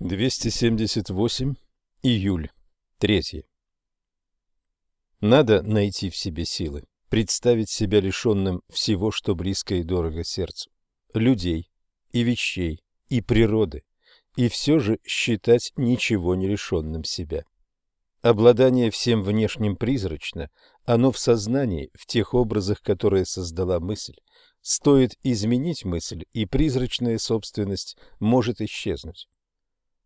278. Июль. 3. Надо найти в себе силы, представить себя лишенным всего, что близко и дорого сердцу, людей и вещей, и природы, и все же считать ничего не лишенным себя. Обладание всем внешним призрачно, оно в сознании, в тех образах, которые создала мысль. Стоит изменить мысль, и призрачная собственность может исчезнуть.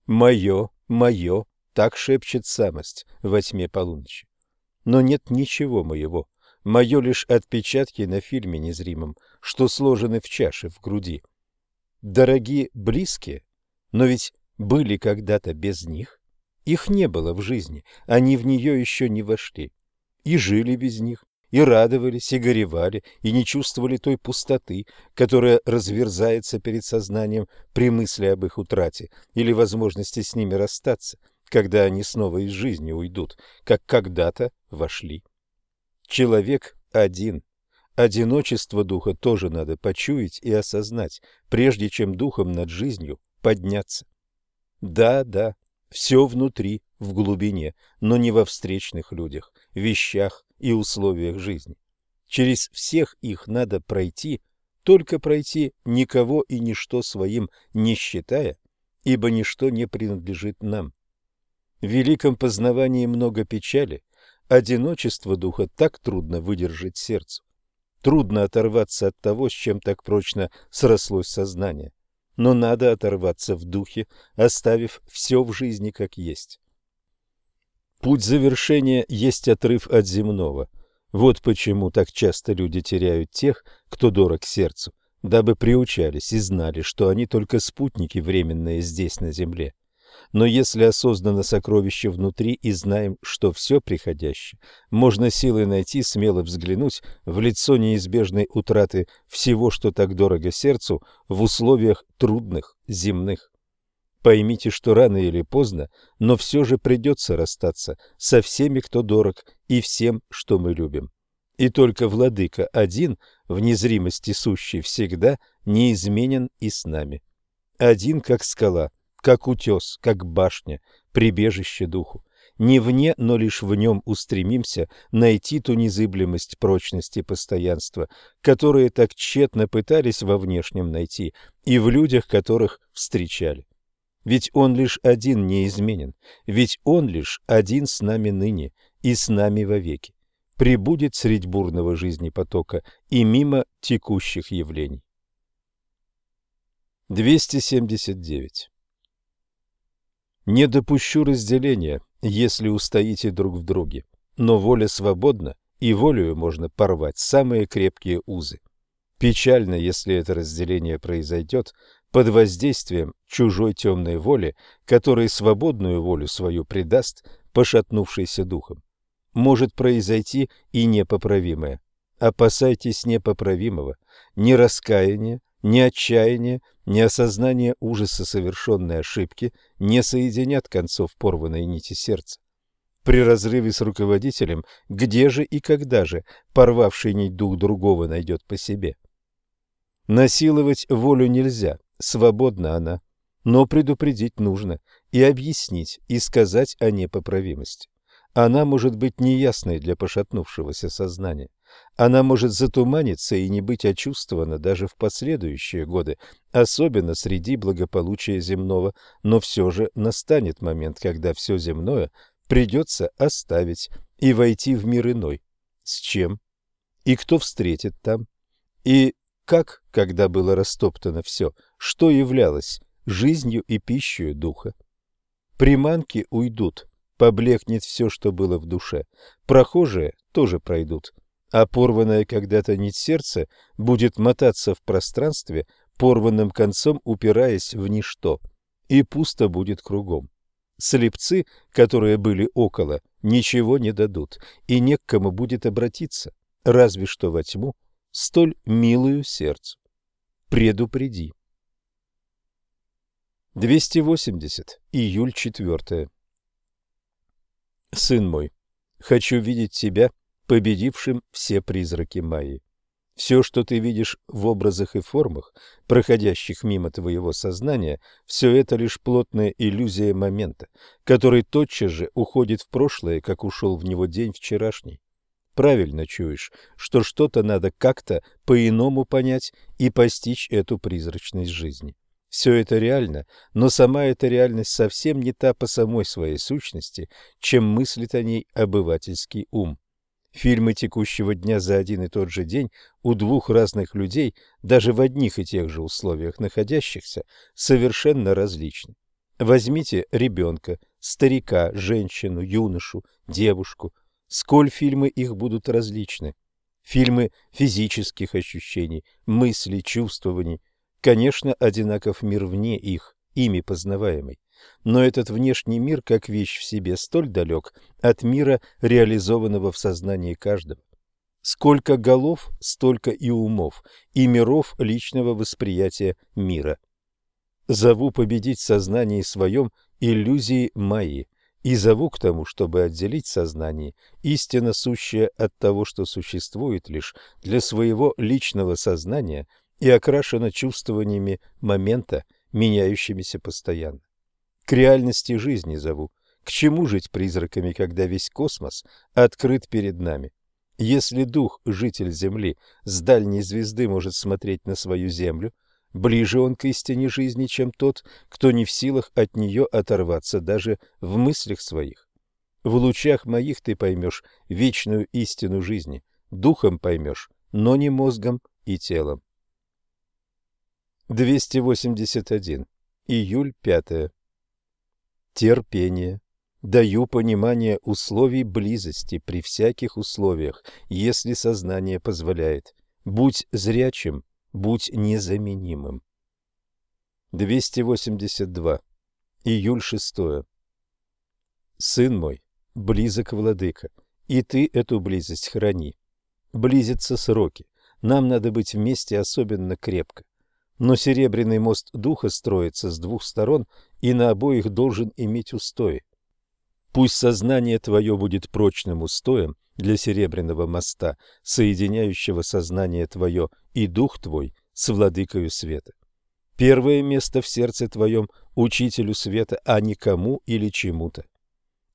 «Мое, мое», — так шепчет самость во тьме полуночи. Но нет ничего моего, мое лишь отпечатки на фильме незримом, что сложены в чаше в груди. Дорогие близкие, но ведь были когда-то без них. Их не было в жизни, они в нее еще не вошли. И жили без них, и радовались, и горевали, и не чувствовали той пустоты, которая разверзается перед сознанием при мысли об их утрате или возможности с ними расстаться, когда они снова из жизни уйдут, как когда-то вошли. Человек один. Одиночество духа тоже надо почуять и осознать, прежде чем духом над жизнью подняться. Да, да, все внутри, в глубине, но не во встречных людях, вещах, и условиях жизни. Через всех их надо пройти, только пройти, никого и ничто своим не считая, ибо ничто не принадлежит нам. В великом познавании много печали, одиночество духа так трудно выдержать сердцу. Трудно оторваться от того, с чем так прочно срослось сознание. Но надо оторваться в духе, оставив все в жизни как есть. Путь завершения есть отрыв от земного. Вот почему так часто люди теряют тех, кто дорог сердцу, дабы приучались и знали, что они только спутники временные здесь на земле. Но если осознанно сокровище внутри и знаем, что все приходящее, можно силой найти, смело взглянуть в лицо неизбежной утраты всего, что так дорого сердцу, в условиях трудных земных. Поймите, что рано или поздно, но все же придется расстаться со всеми, кто дорог, и всем, что мы любим. И только Владыка один, в незримости сущий всегда, неизменен и с нами. Один, как скала, как утес, как башня, прибежище духу. Не вне, но лишь в нем устремимся найти ту незыблемость прочности постоянства, которые так тщетно пытались во внешнем найти и в людях, которых встречали. Ведь Он лишь один неизменен, ведь Он лишь один с нами ныне и с нами вовеки. Прибудет средь бурного жизни потока и мимо текущих явлений. 279. Не допущу разделения, если устоите друг в друге, но воля свободна, и волею можно порвать самые крепкие узы. Печально, если это разделение произойдет, под воздействием чужой темной воли, которой свободную волю свою предаст пошатнувшийся духом. Может произойти и непоправимое. Опасайтесь непоправимого, ни раскаяния, ни отчаяния, ни осознания ужаса совершенной ошибки не соединят концов порванной нити сердца. При разрыве с руководителем, где же и когда же порвавший нить дух другого найдет по себе? Насиловать волю нельзя, свободна она, но предупредить нужно и объяснить, и сказать о непоправимости. Она может быть неясной для пошатнувшегося сознания. Она может затуманиться и не быть очувствована даже в последующие годы, особенно среди благополучия земного, но все же настанет момент, когда все земное придется оставить и войти в мир иной. С чем? И кто встретит там? И как, когда было растоптано все, что являлось жизнью и пищей духа? Приманки уйдут, поблекнет все, что было в душе. Прохожие тоже пройдут, а порванная когда-то нить сердца будет мотаться в пространстве, порванным концом упираясь в ничто, и пусто будет кругом. Слепцы, которые были около, ничего не дадут, и не к кому будет обратиться, разве что во тьму, столь милую сердцу. Предупреди. 280. Июль 4. Сын мой, хочу видеть тебя победившим все призраки Майи. Все, что ты видишь в образах и формах, проходящих мимо твоего сознания, все это лишь плотная иллюзия момента, который тотчас же уходит в прошлое, как ушел в него день вчерашний. Правильно чуешь, что что-то надо как-то по-иному понять и постичь эту призрачность жизни. Все это реально, но сама эта реальность совсем не та по самой своей сущности, чем мыслит о ней обывательский ум. Фильмы текущего дня за один и тот же день у двух разных людей, даже в одних и тех же условиях находящихся, совершенно различны. Возьмите ребенка, старика, женщину, юношу, девушку. Сколь фильмы их будут различны. Фильмы физических ощущений, мыслей, чувствований. Конечно, одинаков мир вне их, ими познаваемый. Но этот внешний мир, как вещь в себе, столь далек от мира, реализованного в сознании каждого. Сколько голов, столько и умов, и миров личного восприятия мира. Зову победить в своем иллюзии мои, и зову к тому, чтобы отделить сознание, истинно сущее от того, что существует лишь для своего личного сознания и окрашено чувствованиями момента, меняющимися постоянно. К реальности жизни зову. К чему жить призраками, когда весь космос открыт перед нами? Если дух, житель Земли, с дальней звезды может смотреть на свою Землю, ближе он к истине жизни, чем тот, кто не в силах от нее оторваться даже в мыслях своих. В лучах моих ты поймешь вечную истину жизни, духом поймешь, но не мозгом и телом. 281. Июль 5 терпение. Даю понимание условий близости при всяких условиях, если сознание позволяет. Будь зрячим, будь незаменимым. 282. Июль 6. Сын мой, близок владыка, и ты эту близость храни. Близятся сроки, нам надо быть вместе особенно крепко. Но серебряный мост духа строится с двух сторон и на обоих должен иметь устои. Пусть сознание твое будет прочным устоем для серебряного моста, соединяющего сознание твое и дух твой с владыкою света. Первое место в сердце твоем – учителю света, а не кому или чему-то.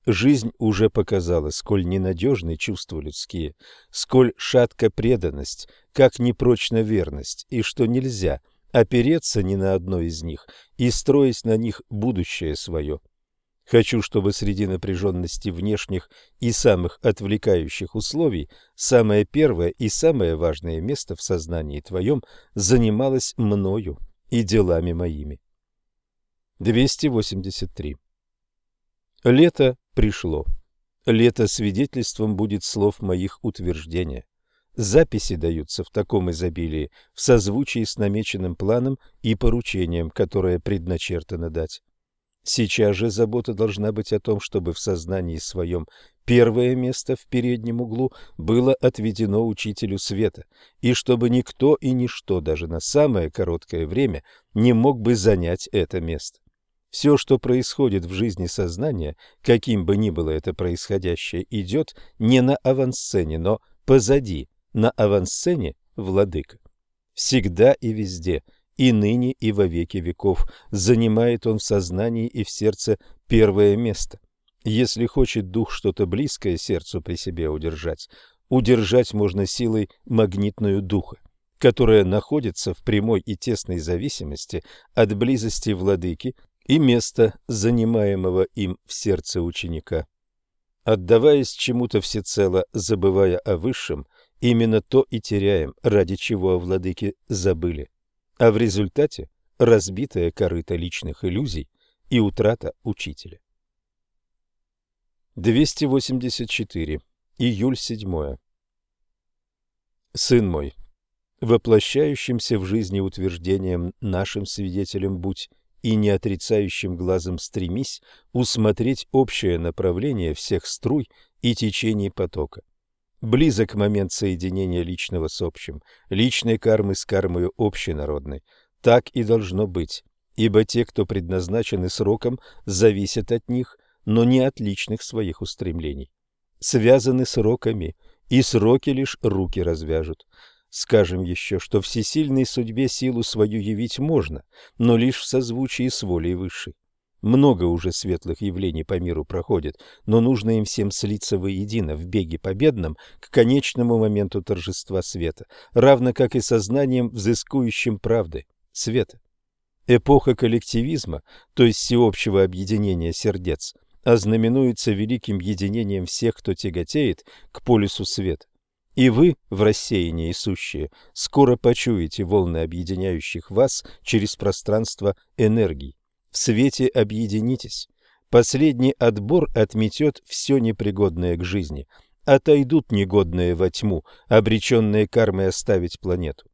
Жизнь уже показала, сколь ненадежны чувства людские, сколь шатка преданность, как непрочна верность, и что нельзя – опереться ни на одно из них и строить на них будущее свое. Хочу, чтобы среди напряженности внешних и самых отвлекающих условий самое первое и самое важное место в сознании твоем занималось мною и делами моими. 283. Лето пришло. Лето свидетельством будет слов моих утверждения. Записи даются в таком изобилии, в созвучии с намеченным планом и поручением, которое предначертано дать. Сейчас же забота должна быть о том, чтобы в сознании своем первое место в переднем углу было отведено учителю света, и чтобы никто и ничто даже на самое короткое время не мог бы занять это место. Все, что происходит в жизни сознания, каким бы ни было это происходящее, идет не на авансцене, но позади, на авансцене владыка. Всегда и везде, и ныне, и во веки веков, занимает он в сознании и в сердце первое место. Если хочет дух что-то близкое сердцу при себе удержать, удержать можно силой магнитную духа, которая находится в прямой и тесной зависимости от близости владыки и места, занимаемого им в сердце ученика. Отдаваясь чему-то всецело, забывая о высшем, Именно то и теряем, ради чего о владыке забыли. А в результате разбитая корыто личных иллюзий и утрата учителя. 284. Июль 7. Сын мой, воплощающимся в жизни утверждением нашим свидетелем будь и не отрицающим глазом стремись усмотреть общее направление всех струй и течений потока. Близок момент соединения личного с общим, личной кармы с кармою общенародной. Так и должно быть, ибо те, кто предназначены сроком, зависят от них, но не от личных своих устремлений. Связаны сроками, и сроки лишь руки развяжут. Скажем еще, что всесильной судьбе силу свою явить можно, но лишь в созвучии с волей высшей. Много уже светлых явлений по миру проходит, но нужно им всем слиться воедино в беге победном к конечному моменту торжества света, равно как и сознанием, взыскующим правды, света. Эпоха коллективизма, то есть всеобщего объединения сердец, ознаменуется великим единением всех, кто тяготеет к полюсу света. И вы, в рассеянии сущие, скоро почуете волны объединяющих вас через пространство энергий. В свете объединитесь. Последний отбор отметет все непригодное к жизни. Отойдут негодные во тьму, обреченные кармой оставить планету.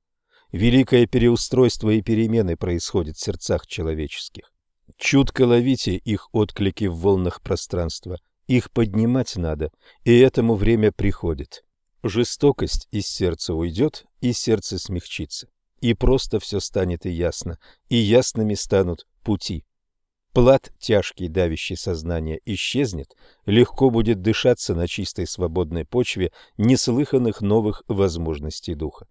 Великое переустройство и перемены происходят в сердцах человеческих. Чутко ловите их отклики в волнах пространства. Их поднимать надо, и этому время приходит. Жестокость из сердца уйдет, и сердце смягчится. И просто все станет и ясно, и ясными станут пути. Плат тяжкий, давящий сознание, исчезнет, легко будет дышаться на чистой свободной почве неслыханных новых возможностей духа.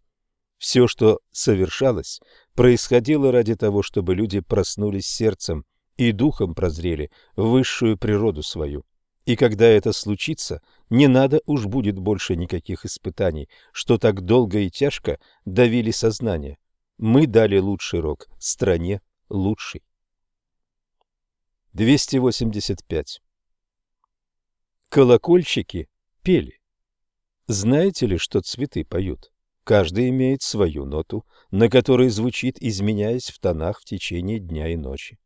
Все, что совершалось, происходило ради того, чтобы люди проснулись сердцем и духом прозрели высшую природу свою. И когда это случится, не надо уж будет больше никаких испытаний, что так долго и тяжко давили сознание. Мы дали лучший рок стране лучший. 285. Колокольчики пели. Знаете ли, что цветы поют? Каждый имеет свою ноту, на которой звучит, изменяясь в тонах в течение дня и ночи.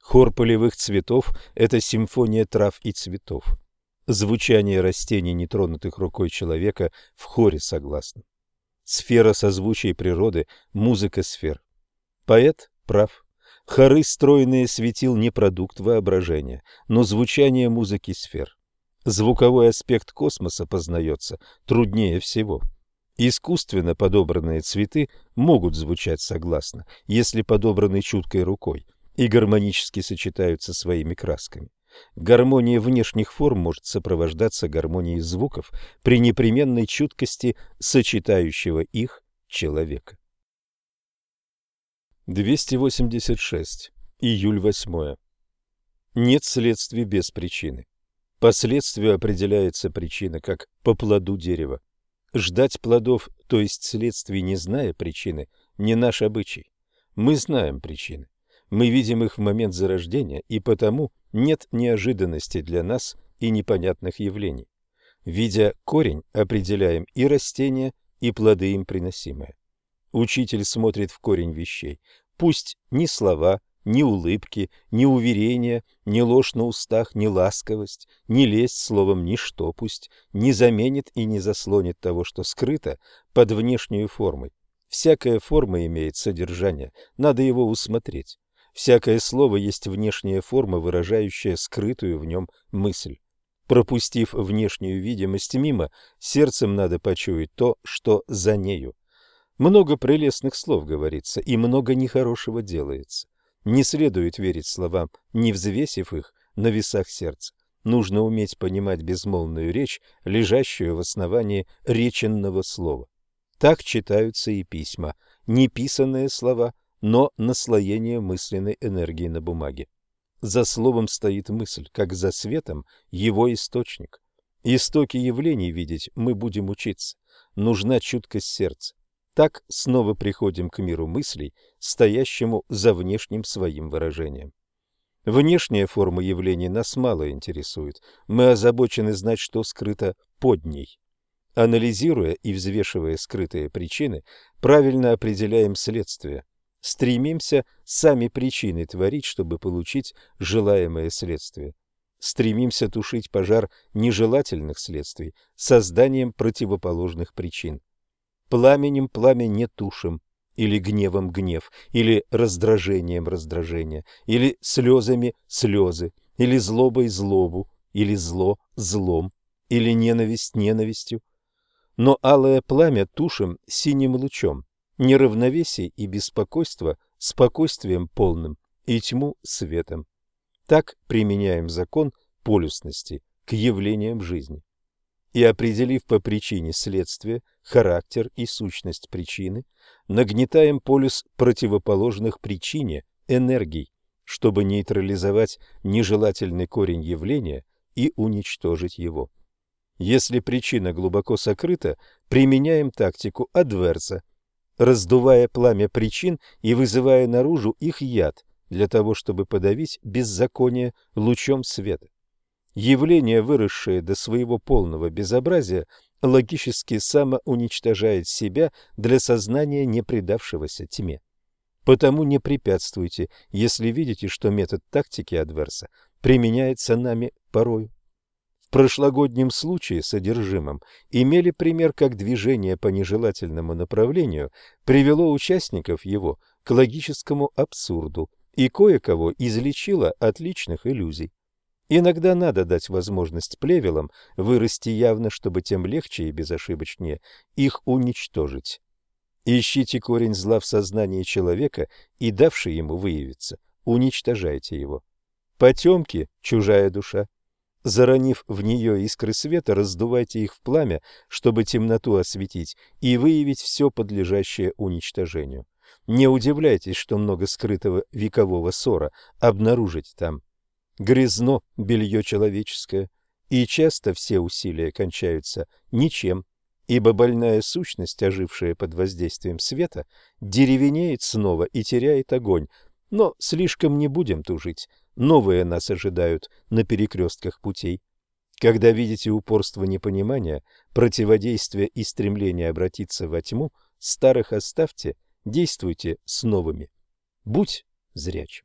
Хор полевых цветов – это симфония трав и цветов. Звучание растений, нетронутых рукой человека, в хоре согласно. Сфера созвучия природы – музыка сфер. Поэт прав. Хоры стройные светил не продукт воображения, но звучание музыки сфер. Звуковой аспект космоса познается труднее всего. Искусственно подобранные цветы могут звучать согласно, если подобраны чуткой рукой, и гармонически сочетаются своими красками. Гармония внешних форм может сопровождаться гармонией звуков при непременной чуткости сочетающего их человека. 286. Июль 8. Нет следствий без причины. Последствию определяется причина, как по плоду дерева. Ждать плодов, то есть следствий, не зная причины, не наш обычай. Мы знаем причины. Мы видим их в момент зарождения, и потому нет неожиданностей для нас и непонятных явлений. Видя корень, определяем и растения, и плоды им приносимые. Учитель смотрит в корень вещей. Пусть ни слова, ни улыбки, ни уверения, ни ложь на устах, ни ласковость, ни лесть, словом, ничто пусть не заменит и не заслонит того, что скрыто под внешнюю формой. Всякая форма имеет содержание, надо его усмотреть. Всякое слово есть внешняя форма, выражающая скрытую в нем мысль. Пропустив внешнюю видимость мимо, сердцем надо почуять то, что за нею. Много прелестных слов говорится, и много нехорошего делается. Не следует верить словам, не взвесив их на весах сердца. Нужно уметь понимать безмолвную речь, лежащую в основании реченного слова. Так читаются и письма, неписанные слова, но наслоение мысленной энергии на бумаге. За словом стоит мысль, как за светом его источник. Истоки явлений видеть мы будем учиться. Нужна чуткость сердца. Так снова приходим к миру мыслей, стоящему за внешним своим выражением. Внешняя форма явлений нас мало интересует. Мы озабочены знать, что скрыто под ней. Анализируя и взвешивая скрытые причины, правильно определяем следствие стремимся сами причины творить, чтобы получить желаемое следствие. Стремимся тушить пожар нежелательных следствий созданием противоположных причин. Пламенем пламя не тушим, или гневом гнев, или раздражением раздражение, или слезами слезы, или злобой злобу, или зло злом, или ненависть ненавистью. Но алое пламя тушим синим лучом, неравновесие и беспокойство спокойствием полным и тьму светом. Так применяем закон полюсности к явлениям жизни. И определив по причине следствие, характер и сущность причины, нагнетаем полюс противоположных причине энергий, чтобы нейтрализовать нежелательный корень явления и уничтожить его. Если причина глубоко сокрыта, применяем тактику адверса, раздувая пламя причин и вызывая наружу их яд для того, чтобы подавить беззаконие лучом света. Явление, выросшее до своего полного безобразия, логически самоуничтожает себя для сознания, не предавшегося тьме. Потому не препятствуйте, если видите, что метод тактики адверса применяется нами порою. В прошлогоднем случае содержимым имели пример, как движение по нежелательному направлению привело участников его к логическому абсурду и кое-кого излечило от личных иллюзий. Иногда надо дать возможность плевелам вырасти явно, чтобы тем легче и безошибочнее их уничтожить. Ищите корень зла в сознании человека и, давший ему выявиться, уничтожайте его. Потемки – чужая душа. Заронив в нее искры света, раздувайте их в пламя, чтобы темноту осветить и выявить все подлежащее уничтожению. Не удивляйтесь, что много скрытого векового ссора обнаружить там. Грязно белье человеческое, и часто все усилия кончаются ничем ибо больная сущность, ожившая под воздействием света, деревенеет снова и теряет огонь. Но слишком не будем тужить, новые нас ожидают на перекрестках путей. Когда видите упорство непонимания, противодействие и стремление обратиться во тьму, старых оставьте, действуйте с новыми. Будь зрячим.